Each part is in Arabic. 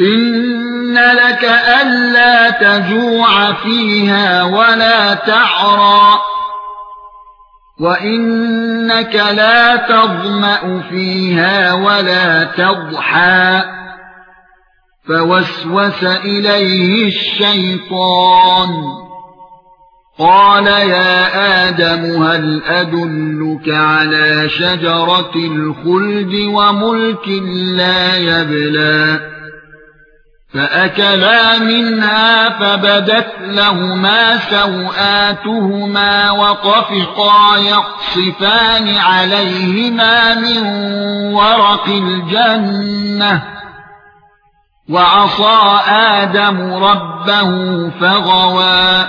ان لك الا تجوع فيها ولا تعرى وانك لا تظمأ فيها ولا تضحى فوسوس اليه الشيطان قال يا آدم هل ادلك على شجره الخلد وملك لا يبلى فأكلا منها فبدت لهما سوآتهما وطفقا يقصفان عليهما من ورق الجنة وعصى آدم ربه فغوى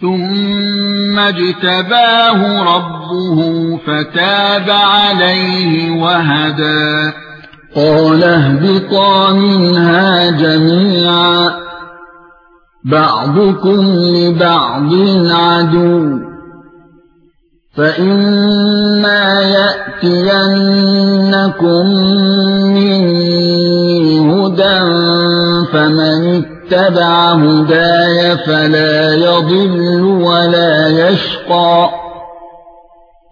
ثم اجتباه ربه فتاب عليه وهدى قال اهبطا منها جميعا بعضكم لبعض عدو فإما يأتينكم مني هدى فمن اتبع هداي فلا يضل ولا يشقى